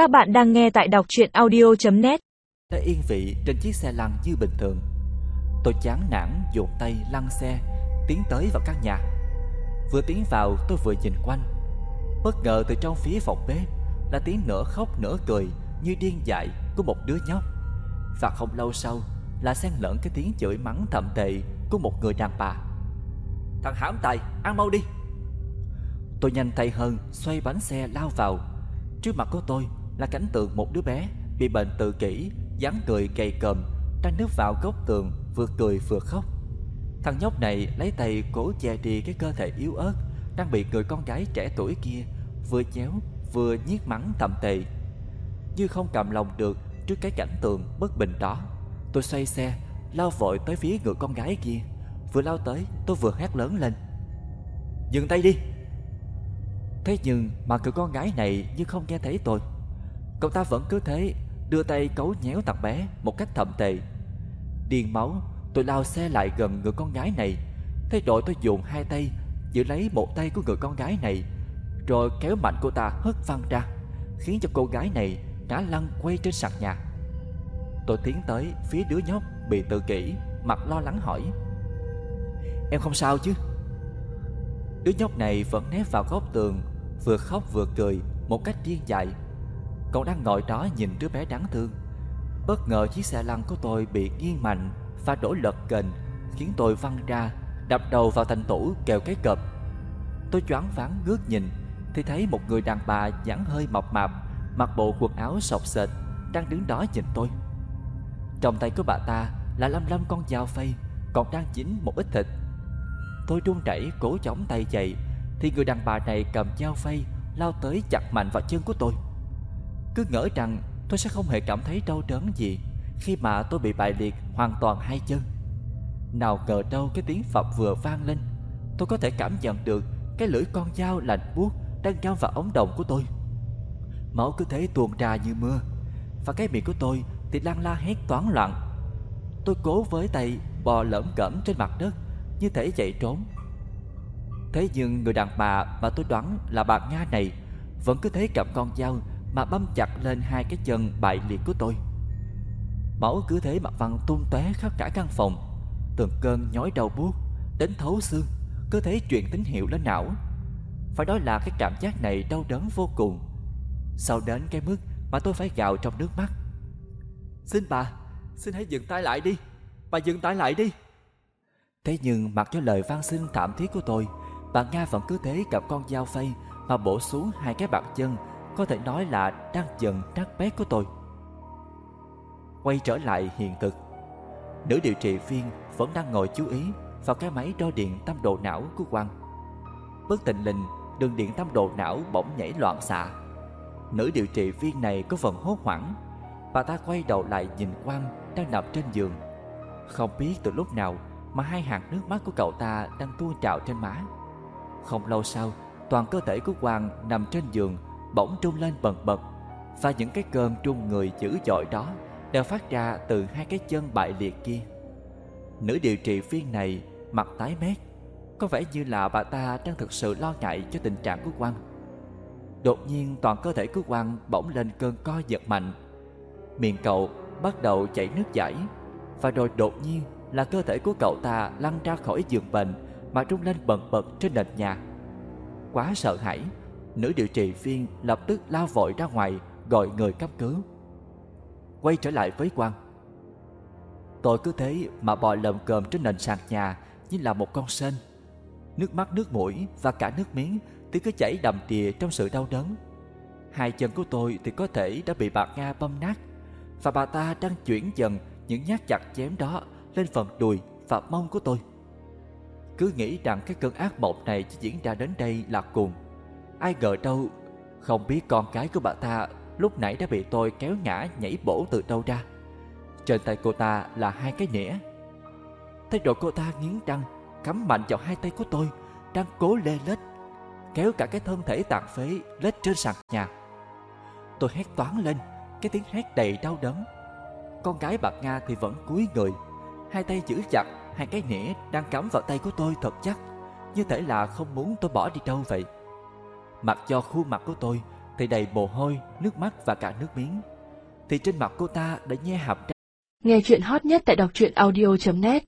Các bạn đang nghe tại đọc chuyện audio.net Đã yên vị trên chiếc xe lăn như bình thường. Tôi chán nản dùng tay, lăn xe, Tiến tới vào căn nhà. Vừa tiến vào, tôi vừa nhìn quanh. Bất ngờ từ trong phía phòng bếp Là tiếng nửa khóc nửa cười Như điên dại của một đứa nhóc. Và không lâu sau Là xen lẫn cái tiếng chửi mắng thậm tệ Của một người đàn bà. Thằng hãm tài, ăn mau đi. Tôi nhanh tay hơn, Xoay bánh xe lao vào. Trước mặt của tôi là cảnh tượng một đứa bé Bị bệnh tự kỷ, dáng cười gầy còm Đang núp vào góc tường, Vừa cười vừa khóc. Thằng nhóc này lấy tay cố che đi cái cơ thể yếu ớt, Đang bị người con gái trẻ tuổi kia Vừa chéo, vừa nhiếc mắng tầm tệ. Như không cầm lòng được Trước cái cảnh tượng bất bình đó, Tôi xoay xe, Lao vội tới phía người con gái kia. Vừa lao tới, tôi vừa hét lớn lên. Dừng tay đi. Thế nhưng mà người con gái này như không nghe thấy tôi. Cậu ta vẫn cứ thế, Đưa tay cấu nhéo thằng bé Một cách thậm tệ. Điên máu, tôi lao xe lại gần người con gái này. Thế rồi tôi dùng hai tay Giữ lấy một tay của người con gái này, Rồi kéo mạnh cô ta hất văng ra, Khiến cho cô gái này ngã lăn quay trên sàn nhà. Tôi tiến tới phía đứa nhóc bị tự kỷ, Mặt lo lắng hỏi, Em không sao chứ? Đứa nhóc này vẫn nép vào góc tường, Vừa khóc vừa cười Một cách điên dại. Cậu đang ngồi đó nhìn đứa bé đáng thương. Bất ngờ chiếc xe lăn của tôi bị nghiêng mạnh Và đổ lật kềnh Khiến tôi văng ra, Đập đầu vào thành tủ kêu cái cọp Tôi choáng váng ngước nhìn, Thì thấy một người đàn bà dáng hơi mập mạp, Mặc bộ quần áo sọc sệt, Đang đứng đó nhìn tôi. Trong tay của bà ta là lăm lăm con dao phay, Còn đang chín một ít thịt. Tôi run rẩy cố chống tay dậy, Thì người đàn bà này cầm dao phay Lao tới chặt mạnh vào chân của tôi. Cứ ngỡ rằng tôi sẽ không hề cảm thấy đau đớn gì Khi mà tôi bị bại liệt hoàn toàn hai chân. Nào ngờ đâu cái tiếng phập vừa vang lên, Tôi có thể cảm nhận được Cái lưỡi con dao lạnh buốt Đang găm vào ống đồng của tôi. Máu cứ thế tuôn ra như mưa Và cái miệng của tôi thì đang la hét toán loạn. Tôi cố với tay bò lởm cởm trên mặt đất Như thể chạy trốn. Thế nhưng người đàn bà mà tôi đoán là bà Nga này Vẫn cứ thế cầm con dao mà băm chặt lên hai cái chân bại liệt của tôi. Máu cứ thế mà văng tung tóe khắp cả căn phòng, Từng cơn nhói đầu buốt, Đến thấu xương, Cứ thế truyền tín hiệu lên não. Phải nói là cái cảm giác này đau đớn vô cùng. Sau đến cái mức mà tôi phải gào trong nước mắt. Xin bà, Xin hãy dừng tay lại đi, Bà dừng tay lại đi. Thế nhưng mặc cho lời van xin thảm thiết của tôi, Bà Nga vẫn cứ thế cầm con dao phay Mà bổ xuống hai cái bàn chân có thể nói là đang dần nát bét của tôi. Quay trở lại hiện thực, Nữ điều trị viên vẫn đang ngồi chú ý Vào cái máy đo điện tâm độ não của Quang. Bất tình lình, Đường điện tâm độ não bỗng nhảy loạn xạ. Nữ điều trị viên này có phần hốt hoảng, Bà ta quay đầu lại nhìn Quang đang nằm trên giường. Không biết từ lúc nào mà hai hạt nước mắt của cậu ta đang tuôn trào trên má. Không lâu sau, Toàn cơ thể của Quang nằm trên giường Bỗng trung lên bần bật. Và những cái cơn trung người dữ dội đó Đều phát ra từ hai cái chân bại liệt kia. Nữ điều trị viên này mặt tái mét. Có vẻ như là bà ta đang thực sự lo ngại cho tình trạng của Quang. Đột nhiên toàn cơ thể của Quang bỗng lên cơn co giật mạnh. Miệng cậu bắt đầu chảy nước chảy. Và rồi đột nhiên là cơ thể của cậu ta lăn ra khỏi giường bệnh Mà rung lên bần bật trên nền nhà. Quá sợ hãi. Nữ điều trị viên lập tức lao vội ra ngoài, Gọi người cấp cứu. Quay trở lại với Quang. Tôi cứ thế mà bò lầm cơm trên nền sàn nhà, Như là một con sên. Nước mắt, nước mũi và cả nước miếng Thì cứ chảy đầm đìa trong sự đau đớn. Hai chân của tôi thì có thể đã bị bà Nga băm nát Và bà ta đang chuyển dần những nhát chặt chém đó lên phần đùi và mông của tôi. Cứ nghĩ rằng cái cơn ác mộng này chỉ diễn ra đến đây là cùng Ai ngờ đâu, Không biết con cái của bà ta lúc nãy đã bị tôi kéo ngã nhảy bổ từ đâu ra. Trên tay cô ta là hai cái nĩa. Thế rồi cô ta nghiến răng, Cắm mạnh vào hai tay của tôi, Đang cố lê lết, Kéo cả cái thân thể tàn phế lết trên sàn nhà. Tôi hét toán lên, Cái tiếng hét đầy đau đớn. Con gái bạc Nga thì vẫn cúi người, Hai tay giữ chặt Hai cái nĩa đang cắm vào tay của tôi thật chắc, Như thể là không muốn tôi bỏ đi đâu vậy. Mặc cho khuôn mặt của tôi thì đầy mồ hôi, nước mắt và cả nước miếng. Thì trên mặt cô ta đã nhe hàm răng. Nghe chuyện hot nhất tại đọc truyện audio.net